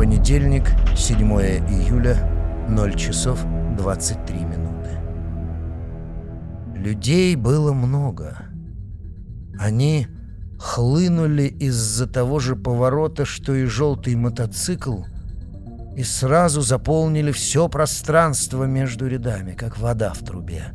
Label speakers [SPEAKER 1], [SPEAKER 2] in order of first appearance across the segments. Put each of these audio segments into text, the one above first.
[SPEAKER 1] Понедельник, 7 июля, 0 часов 23 минуты. Людей было много. Они хлынули из-за того же поворота, что и желтый мотоцикл, и сразу заполнили все пространство между рядами, как вода в трубе.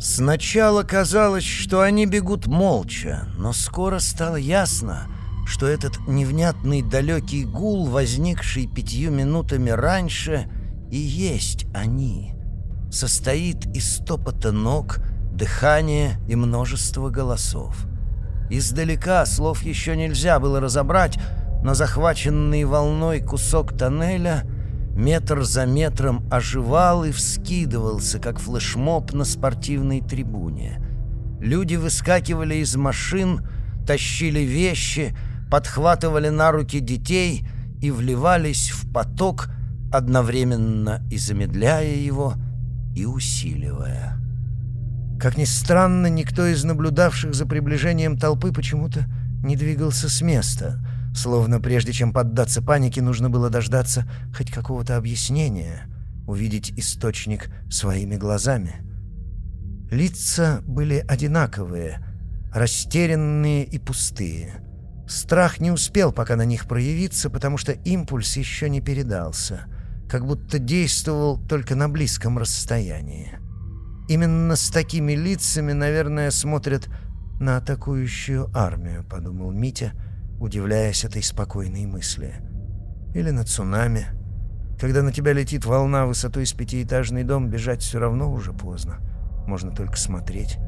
[SPEAKER 1] Сначала казалось, что они бегут молча, но скоро стало ясно, что этот невнятный далекий гул, возникший пятью минутами раньше, и есть они. Состоит из топота ног, дыхания и множества голосов. Издалека слов еще нельзя было разобрать, но захваченный волной кусок тоннеля метр за метром оживал и вскидывался, как флешмоб на спортивной трибуне. Люди выскакивали из машин, тащили вещи, подхватывали на руки детей и вливались в поток, одновременно и замедляя его, и усиливая. Как ни странно, никто из наблюдавших за приближением толпы почему-то не двигался с места, словно прежде чем поддаться панике, нужно было дождаться хоть какого-то объяснения, увидеть источник своими глазами. Лица были одинаковые, растерянные и пустые. Страх не успел пока на них проявиться, потому что импульс еще не передался, как будто действовал только на близком расстоянии. Именно с такими лицами, наверное, смотрят на атакующую армию, подумал Митя, удивляясь этой спокойной мысли. Или на цунами. Когда на тебя летит волна высотой с пятиэтажный дом, бежать все равно уже поздно. Можно только смотреть.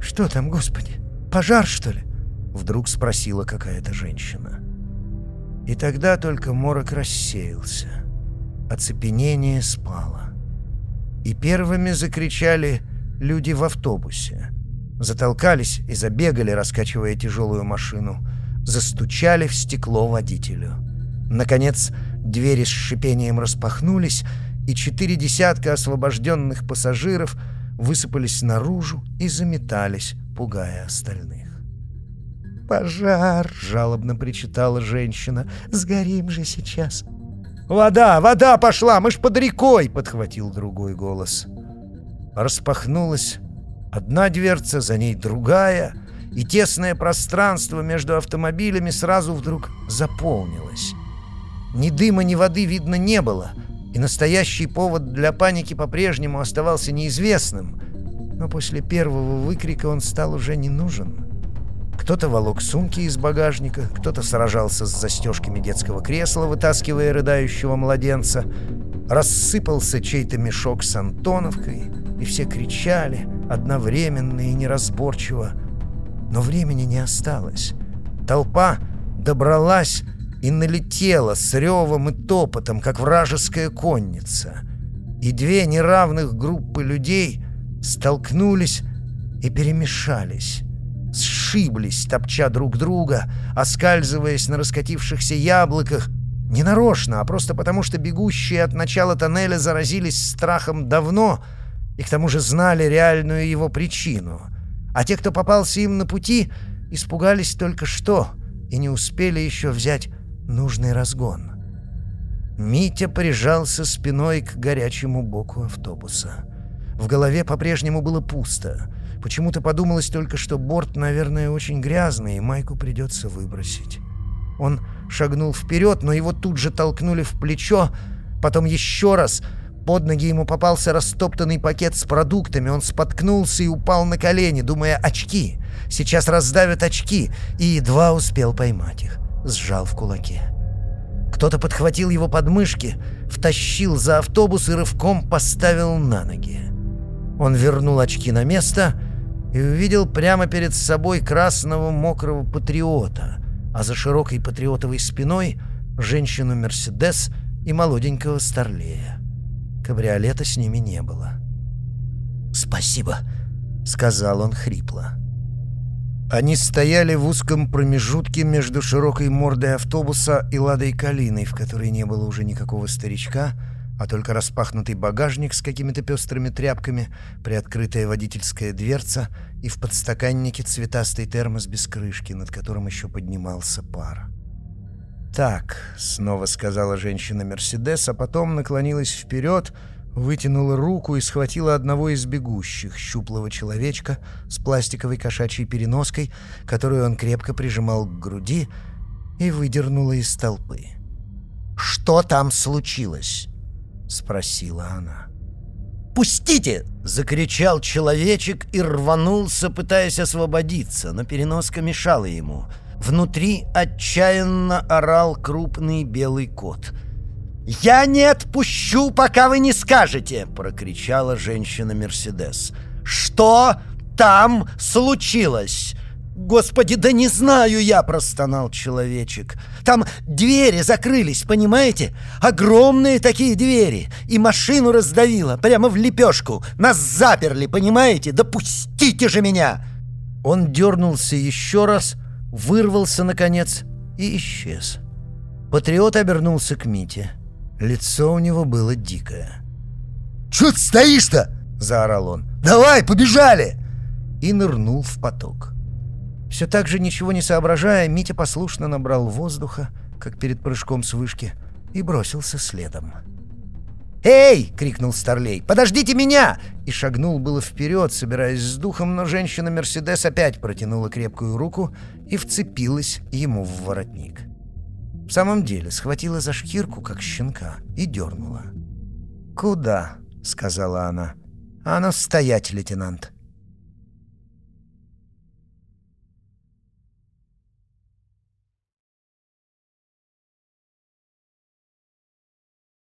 [SPEAKER 1] «Что там, господи? Пожар, что ли?» Вдруг спросила какая-то женщина. И тогда только морок рассеялся. Оцепенение спало. И первыми закричали люди в автобусе. Затолкались и забегали, раскачивая тяжелую машину. Застучали в стекло водителю. Наконец, двери с шипением распахнулись, и четыре десятка освобожденных пассажиров высыпались наружу и заметались, пугая остальных. «Пожар!» — жалобно причитала женщина. «Сгорим же сейчас!» «Вода! Вода пошла! Мы ж под рекой!» — подхватил другой голос. Распахнулась одна дверца, за ней другая, и тесное пространство между автомобилями сразу вдруг заполнилось. Ни дыма, ни воды видно не было, и настоящий повод для паники по-прежнему оставался неизвестным, но после первого выкрика он стал уже не нужен. Кто-то волок сумки из багажника, кто-то сражался с застежками детского кресла, вытаскивая рыдающего младенца. Рассыпался чей-то мешок с Антоновкой, и все кричали, одновременно и неразборчиво. Но времени не осталось. Толпа добралась и налетела с ревом и топотом, как вражеская конница. И две неравных группы людей столкнулись и перемешались сшиблись, топча друг друга, оскальзываясь на раскатившихся яблоках, не нарочно, а просто потому, что бегущие от начала тоннеля заразились страхом давно и к тому же знали реальную его причину. А те, кто попался им на пути, испугались только что и не успели еще взять нужный разгон. Митя прижался спиной к горячему боку автобуса. В голове по-прежнему было пусто — Почему-то подумалось только, что борт, наверное, очень грязный, и майку придется выбросить. Он шагнул вперед, но его тут же толкнули в плечо, потом еще раз. Под ноги ему попался растоптанный пакет с продуктами. Он споткнулся и упал на колени, думая «очки». Сейчас раздавят очки, и едва успел поймать их. Сжал в кулаке. Кто-то подхватил его подмышки, втащил за автобус и рывком поставил на ноги. Он вернул очки на место и увидел прямо перед собой красного мокрого патриота, а за широкой патриотовой спиной женщину Мерседес и молоденького Старлея. Кабриолета с ними не было. «Спасибо», — сказал он хрипло. Они стояли в узком промежутке между широкой мордой автобуса и ладой калиной, в которой не было уже никакого старичка, а только распахнутый багажник с какими-то пестрыми тряпками, приоткрытая водительская дверца и в подстаканнике цветастый термос без крышки, над которым еще поднимался пар. так», — снова сказала женщина Мерседес, а потом наклонилась вперед, вытянула руку и схватила одного из бегущих, щуплого человечка с пластиковой кошачьей переноской, которую он крепко прижимал к груди, и выдернула из толпы. «Что там случилось?» — спросила она. «Пустите!» — закричал человечек и рванулся, пытаясь освободиться, но переноска мешала ему. Внутри отчаянно орал крупный белый кот. «Я не отпущу, пока вы не скажете!» — прокричала женщина Мерседес. «Что там случилось?» «Господи, да не знаю я!» — простонал человечек. «Там двери закрылись, понимаете? Огромные такие двери! И машину раздавило прямо в лепешку! Нас заперли, понимаете? Допустите же меня!» Он дернулся еще раз, вырвался, наконец, и исчез. Патриот обернулся к Мите. Лицо у него было дикое.
[SPEAKER 2] «Чё ты стоишь-то?» — заорал он. «Давай, побежали!»
[SPEAKER 1] И нырнул в поток. Все так же ничего не соображая, Митя послушно набрал воздуха, как перед прыжком с вышки, и бросился следом. «Эй!» — крикнул Старлей. «Подождите меня!» И шагнул было вперед, собираясь с духом, но женщина Мерседес опять протянула крепкую руку и вцепилась ему в воротник. В самом деле, схватила за шкирку, как щенка, и дернула. «Куда?» — сказала она. «А ну, стоять, лейтенант!»